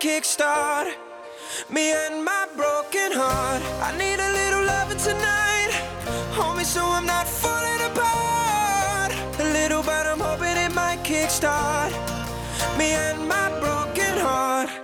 kickstart me and my broken heart. I need a little loving tonight, homie, so I'm not falling apart. A little, but I'm hoping it might kickstart me and my broken heart.